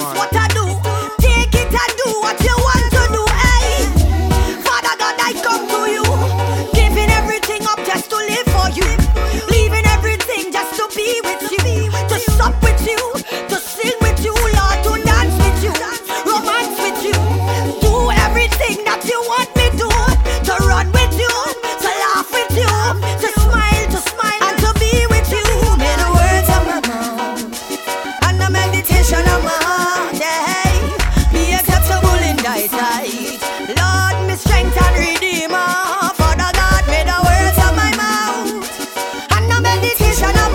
What the? I tight. Lord, me strength and redeemer. Father God, the words of my mouth. And meditation of